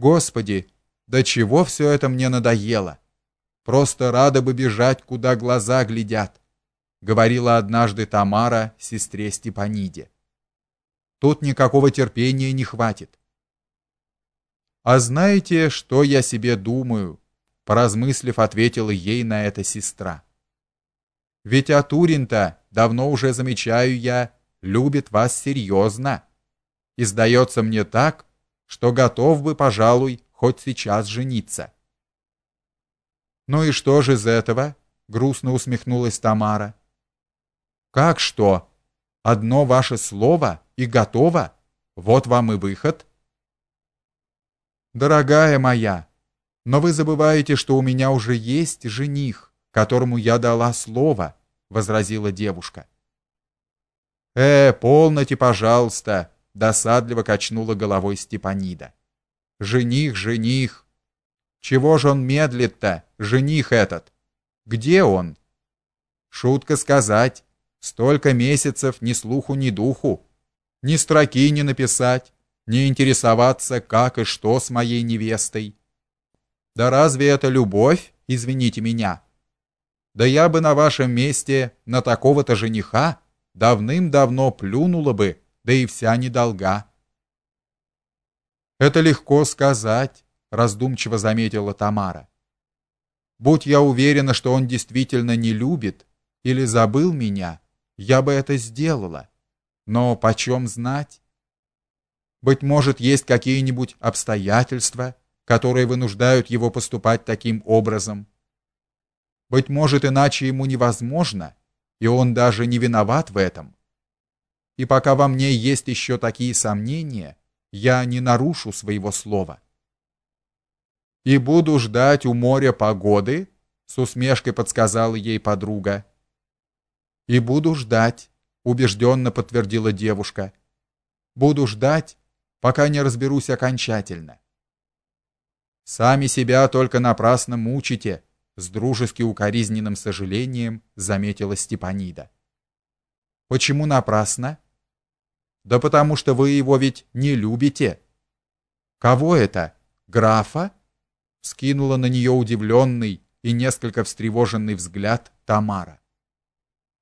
Господи, до чего все это мне надоело. Просто рада бы бежать, куда глаза глядят, говорила однажды Тамара сестре Степаниде. Тут никакого терпения не хватит. А знаете, что я себе думаю? поразмыслив, ответила ей на это сестра. Ведь Атурин-то, давно уже замечаю я, любит вас серьезно. И сдается мне так, что готов бы, пожалуй, хоть сейчас жениться. Ну и что же из этого? грустно усмехнулась Тамара. Как что? Одно ваше слово и готово. Вот вам и выход. Дорогая моя, но вы забываете, что у меня уже есть жених, которому я дала слово, возразила девушка. Э, полноте, пожалуйста, досадливо качнула головой Степанида. Жених, жених. Чего же он медлит-то, жених этот? Где он? Шутка сказать, столько месяцев ни слуху, ни духу, ни строки не написать, не интересоваться, как и что с моей невестой. Да разве это любовь, извините меня? Да я бы на вашем месте на такого-то жениха давным-давно плюнула бы, да и вся недолга. Это легко сказать, раздумчиво заметила Тамара. Будь я уверена, что он действительно не любит или забыл меня, я бы это сделала. Но почем знать? Быть может, есть какие-нибудь обстоятельства, которые вынуждают его поступать таким образом. Быть может, иначе ему невозможно, и он даже не виноват в этом. И пока во мне есть еще такие сомнения, я не нарушу своего слова. И буду ждать у моря погоды, с усмешкой подсказала ей подруга. И буду ждать, убежденно подтвердила девушка. Буду ждать, пока не разберусь окончательно. Сами себя только напрасно мучите, с дружески укоризненным сожалением заметила Степанида. Почему напрасно? Да потому что вы его ведь не любите. Кого это? Графа? Скинула на нее удивленный и несколько встревоженный взгляд Тамара.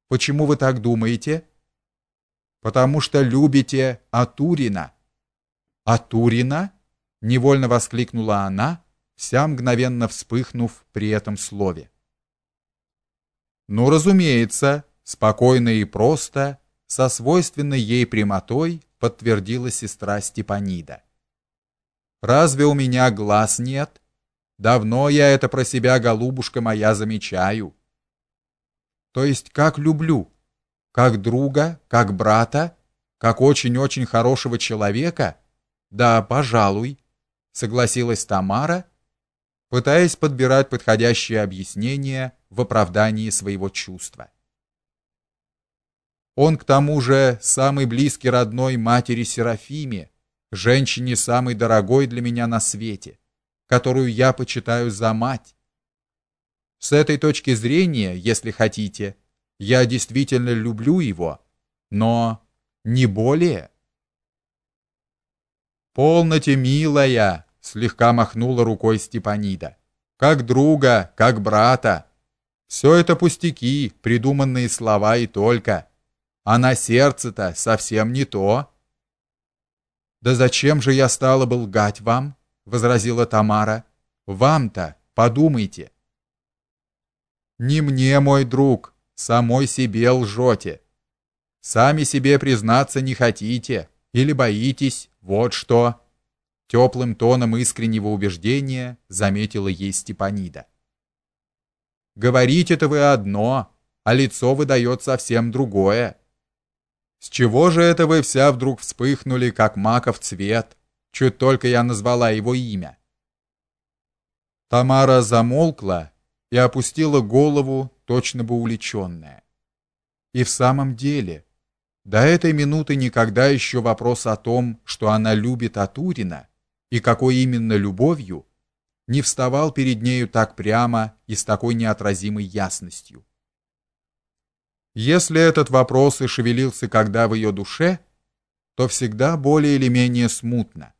Почему вы так думаете? Потому что любите Атурина. Атурина? невольно воскликнула она, вся мгновенно вспыхнув при этом слове. Ну, разумеется, спокойно и просто, со свойственной ей прямотой подтвердила сестра Степанида. Разве у меня глаз нет? Давно я это про себя, голубушка моя, замечаю. То есть как люблю, как друга, как брата, как очень-очень хорошего человека? Да, пожалуй, согласилась Тамара, пытаясь подбирать подходящее объяснение в оправдании своего чувства. Он к тому же самый близкий родной матери Серафиме, женщине самой дорогой для меня на свете, которую я почитаю за мать. С этой точки зрения, если хотите, я действительно люблю его, но не более. Полноте, милая, слегка махнула рукой Степанида. Как друга, как брата. Все это пустяки, придуманные слова и только. А на сердце-то совсем не то. Да зачем же я стала бы лгать вам? возразила Тамара. Вам-то, подумайте. Не мне, мой друг, самой себе лжете. Сами себе признаться не хотите или боитесь, вот что теплым тоном искреннего убеждения заметила ей Степанида. Говорить это вы одно, а лицо выдает совсем другое. С чего же это вы вся вдруг вспыхнули, как маков цвет, чуть только я назвала его имя? Тамара замолкла и опустила голову, точно бы увлеченная. И в самом деле, до этой минуты никогда еще вопрос о том, что она любит Атурина, и какой именно любовью, не вставал перед нею так прямо и с такой неотразимой ясностью. Если этот вопрос и шевелился когда в ее душе, то всегда более или менее смутно.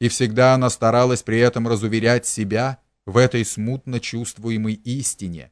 и всегда она старалась при этом разуверять себя в этой смутно чувствуемой истине